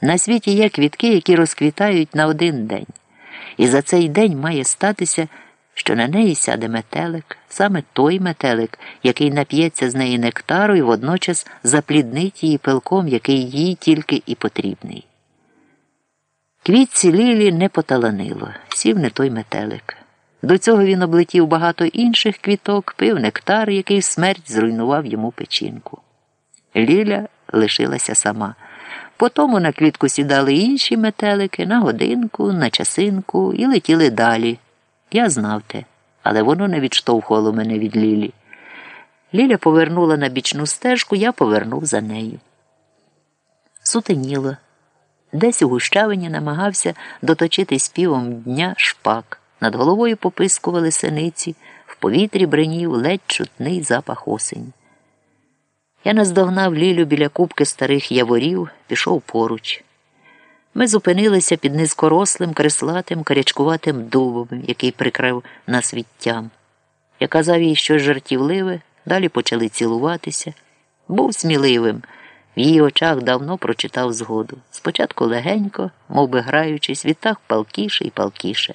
На світі є квітки, які розквітають на один день, і за цей день має статися, що на неї сяде метелик, саме той метелик, який нап'ється з неї нектару і водночас запліднить її пилком, який їй тільки і потрібний. Квітці Лілі не поталанило, сів не той метелик. До цього він облетів багато інших квіток, пив нектар, який смерть зруйнував йому печінку. Ліля лишилася сама. Потому на квітку сідали інші метелики на годинку, на часинку і летіли далі. Я знав те, але воно не відштовхувало мене від Лілі. Ліля повернула на бічну стежку, я повернув за нею. Сутеніло. Десь у гущавині намагався доточити співом дня шпак. Над головою попискували синиці, в повітрі бренів ледь чутний запах осені. Я наздогнав Лілю біля кубки старих яворів, пішов поруч. Ми зупинилися під низкорослим, креслатим, карячкуватим дубом, який прикрив нас відтям. Я казав їй щось жартівливе, далі почали цілуватися. Був сміливим. В її очах давно прочитав згоду. Спочатку легенько, мов би граючись, відтак палкіше і палкіше.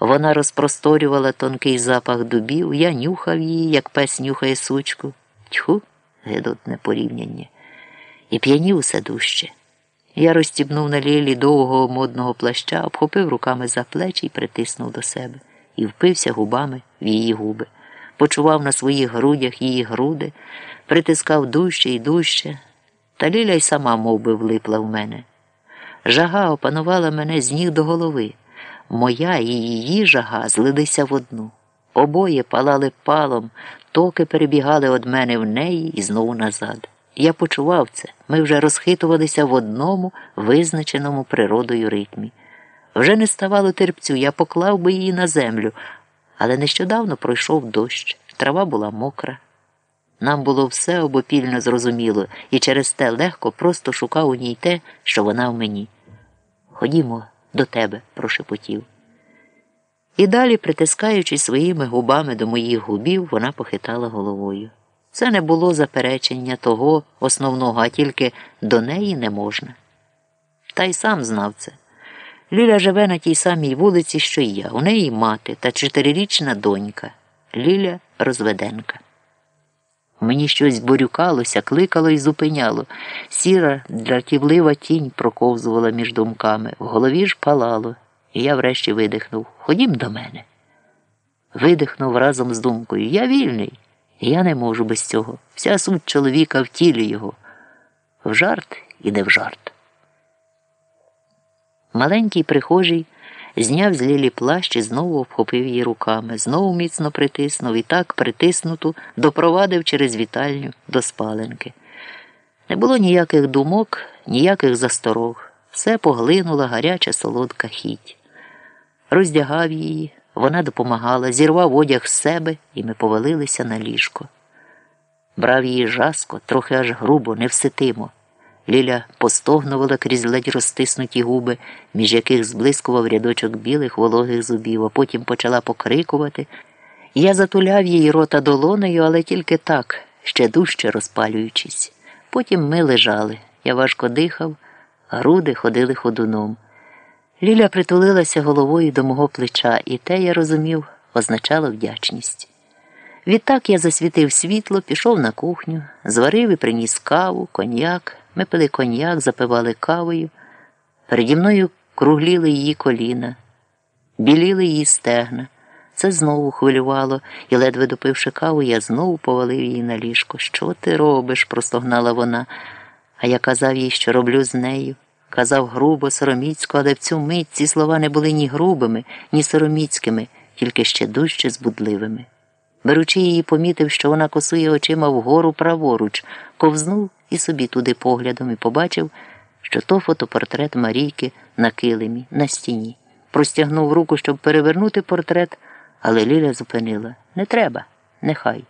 Вона розпросторювала тонкий запах дубів, я нюхав її, як пес нюхає сучку. Тьху, гидотне порівняння. І п'янів усе дужче. Я розстібнув на лілі довгого модного плаща, обхопив руками за плечі і притиснув до себе, і впився губами в її губи, почував на своїх грудях її груди, притискав дужче і дужче, та Ліля й сама мов би, влипла в мене. Жага опанувала мене з ніг до голови. Моя і її жага злилися в одну. Обоє палали палом, токи перебігали од мене в неї і знову назад. Я почував це. Ми вже розхитувалися в одному визначеному природою ритмі. Вже не ставало терпцю, я поклав би її на землю, але нещодавно пройшов дощ, трава була мокра. Нам було все обопільно зрозуміло, і через те легко просто шукав у ній те, що вона в мені. Ходімо до тебе, прошепотів. І далі, притискаючи своїми губами до моїх губів, вона похитала головою. Це не було заперечення того основного, а тільки до неї не можна. Та й сам знав це. Ліля живе на тій самій вулиці, що й я. У неї мати та чотирирічна донька. Ліля розведенка. Мені щось борюкалося, кликало і зупиняло. Сіра, дратівлива тінь проковзувала між думками. В голові ж палало, і я врешті видихнув Ходім до мене. Видихнув разом з думкою Я вільний, я не можу без цього. Вся суть чоловіка в тілі його. В жарт і не в жарт. Маленький прихожий зняв з Лілі плащ і знову обхопив її руками, знову міцно притиснув і так притиснуту допровадив через вітальню до спаленки. Не було ніяких думок, ніяких засторог. Все поглинула гаряча солодка хіть. Роздягав її, вона допомагала, зірвав одяг з себе, і ми повалилися на ліжко. Брав її жаско, трохи аж грубо, невситимо. Ліля постогнувала крізь ледь розтиснуті губи, між яких зблискував рядочок білих вологих зубів, а потім почала покрикувати. Я затуляв її рота долонею, але тільки так, ще дужче розпалюючись. Потім ми лежали. Я важко дихав, груди ходили ходуном. Ліля притулилася головою до мого плеча, і те, я розумів, означало вдячність. Відтак я засвітив світло, пішов на кухню, зварив і приніс каву, коньяк. Ми пили коньяк, запивали кавою. Переді мною кругліли її коліна, біліли її стегна. Це знову хвилювало, і, ледве допивши каву, я знову повалив її на ліжко. Що ти робиш? простогнала вона. А я казав їй, що роблю з нею. Казав грубо, сороміцько, але в цю мить ці слова не були ні грубими, ні сороміцькими, тільки ще дужче збудливими. Беручи її, помітив, що вона косує очима вгору праворуч, ковзнув і собі туди поглядом і побачив, що то фотопортрет Марійки на килимі, на стіні. Простягнув руку, щоб перевернути портрет, але Ліля зупинила не треба, нехай.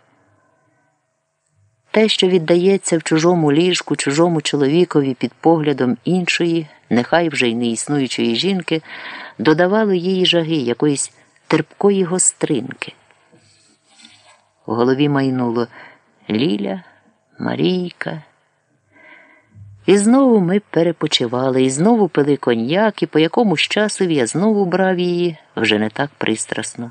Те, що віддається в чужому ліжку, чужому чоловікові під поглядом іншої, нехай вже й не існуючої жінки, додавало їй жаги якоїсь терпкої гостринки. В голові майнуло Ліля, Марійка. І знову ми перепочивали, і знову пили коньяк, і по якомусь часові я знову брав її вже не так пристрасно.